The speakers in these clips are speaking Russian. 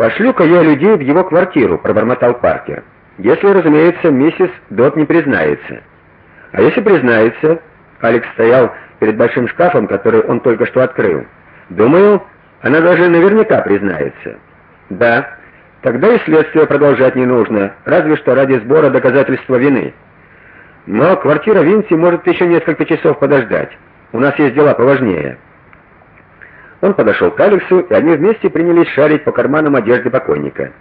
Пошлю-ка я людей в его квартиру, пробормотал Паркер. Если, разумеется, миссис Дот не признается. А если признается, Алекс стоял перед большим шкафом, который он только что открыл. Думаю, она даже наверняка признается. Да. Тогда и следствие продолжать не нужно, разве что ради сбора доказательства вины. Но квартира Винси может еще несколько часов подождать. У нас есть дела поважнее. Он подошел к Алексу, и они вместе принялись шарить по карманам одежды покойника.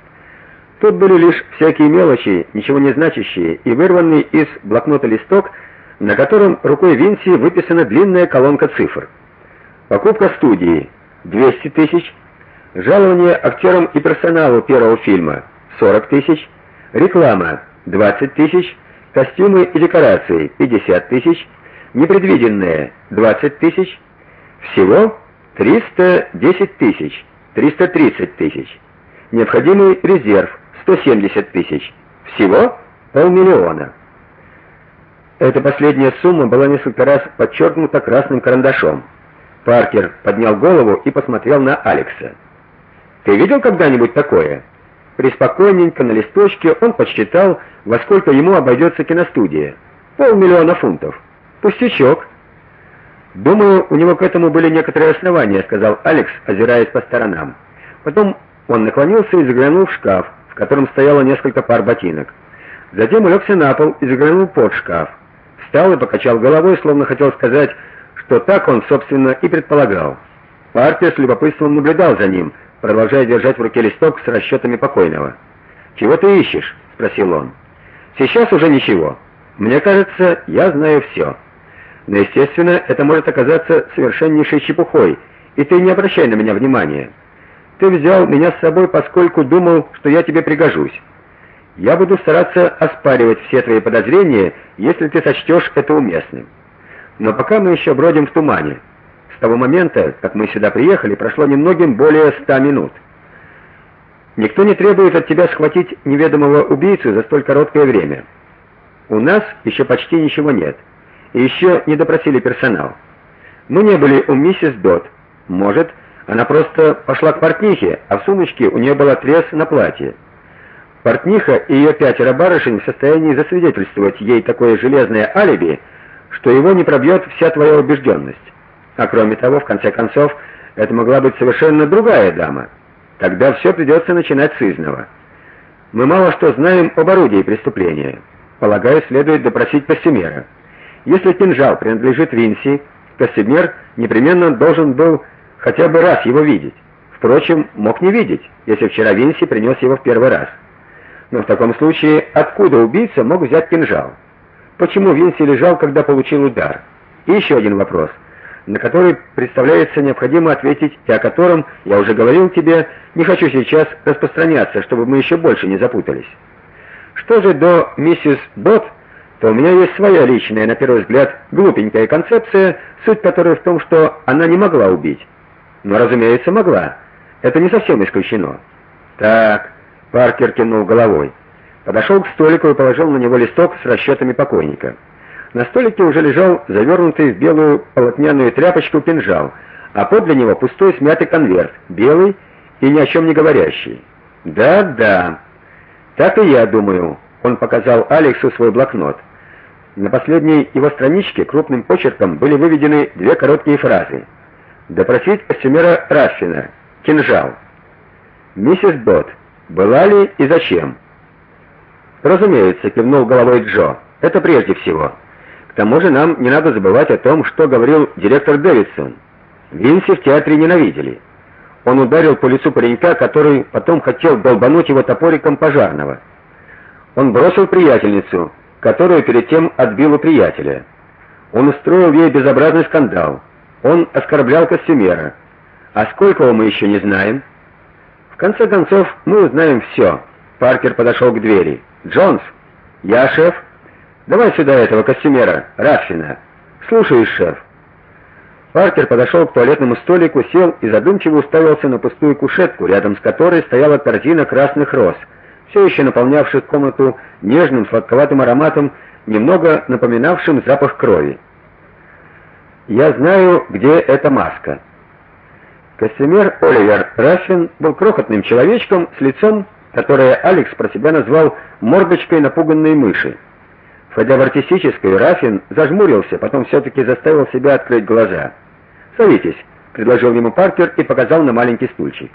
Тут были лишь всякие мелочи, ничего не значащие, и вырванный из блокнота листок, на котором рукой Винси выписана длинная колонка цифр. Покупка студии. 200 тысяч, жалование актерам и персоналу первого фильма. 40 тысяч, реклама. 20 тысяч, костюмы и декорации. 50 тысяч, непредвиденное. 20 тысяч, всего 310 тысяч, 330 тысяч. Необходимый резерв 170 тысяч. Всего полмиллиона. Эта последняя сумма была несколько раз подчеркнута красным карандашом. Паркер поднял голову и посмотрел на Алекса. Ты видел когда-нибудь такое? Приспокойненько на листочке он подсчитал, во сколько ему обойдется киностудия. Полмиллиона фунтов. Пустячок. Думаю, у него к этому были некоторые основания, сказал Алекс, озираясь по сторонам. Потом он наклонился и заглянул в шкаф, в котором стояло несколько пар ботинок. Затем улегся на пол и заглянул под шкаф. Встал и покачал головой, словно хотел сказать, что так он, собственно, и предполагал. Паркер с любопытством наблюдал за ним, продолжая держать в руке листок с расчетами покойного. "Чего ты ищешь?" спросил он. "Сейчас уже ничего. Мне кажется, я знаю все. Но, естественно, это может оказаться совершеннейшей чепухой, и ты не обращай на меня внимания. Ты взял меня с собой, поскольку думал, что я тебе пригожусь. Я буду стараться оспаривать все твои подозрения, если ты сочтешь это уместным. Но пока мы еще бродим в тумане. С того момента, как мы сюда приехали, прошло немногим более ста минут. Никто не требует от тебя схватить неведомого убийцу за столь короткое время. У нас еще почти ничего нет. Еще не допросили персонал. Мы не были у миссис Дот. Может, она просто пошла к портнихе, а в сумочке у нее был отрез на платье. Портниха и ее пятеро барышень в состоянии засвидетельствовать ей такое железное алиби, что его не пробьет вся твоя убежденность. А кроме того, в конце концов, это могла быть совершенно другая дама. Тогда все придется начинать с изного. Мы мало что знаем об орудии преступления. Полагаю, следует допросить Костемера. Если кинжал принадлежит Винси, Костемер непременно должен был хотя бы раз его видеть. Впрочем, мог не видеть, если вчера Винси принес его в первый раз. Но в таком случае откуда убийца мог взять кинжал? Почему Винси лежал, когда получил удар? И еще один вопрос, на который представляется необходимо ответить, и о котором я уже говорил тебе, не хочу сейчас распространяться, чтобы мы еще больше не запутались. Что же до миссис Бот, то у меня есть своя личная, на первый взгляд, глупенькая концепция, суть которой в том, что она не могла убить. Но, разумеется, могла. Это не совсем исключено. Так, Паркер кивнул головой. Подошел к столику и положил на него листок с расчетами покойника. На столике уже лежал завернутый в белую полотняную тряпочку кинжал, а подле него пустой смятый конверт, белый и ни о чем не говорящий. Да-да. Так и я думаю. Он показал Алексу свой блокнот. На последней его страничке крупным почерком были выведены две короткие фразы. Допросить костюмера Раффина. Кинжал. Миссис Бот. Была ли и зачем? Разумеется, кивнул головой Джо. Это прежде всего. К тому же нам не надо забывать о том, что говорил директор Дэвидсон. Винси в театре ненавидели. Он ударил по лицу паренька, который потом хотел долбануть его топориком пожарного. Он бросил приятельницу, которую перед тем отбил у приятеля. Он устроил ей безобразный скандал. Он оскорблял костюмера. А сколько мы еще не знаем? В конце концов, мы узнаем все. Паркер подошел к двери. Джонс, я шеф. Давай сюда этого костюмера, Раффина. Слушаюсь, шеф. Паркер подошел к туалетному столику, сел и задумчиво уставился на пустую кушетку, рядом с которой стояла корзина красных роз, все еще наполнявших комнату нежным сладковатым ароматом, немного напоминавшим запах крови. Я знаю, где эта маска. Костюмер Оливер Раффин был крохотным человечком с лицом, которое Алекс про себя назвал мордочкой напуганной мыши. Входя в артистическую, Раффин зажмурился, потом все таки заставил себя открыть глаза. "Садитесь", предложил ему Паркер и показал на маленький стульчик.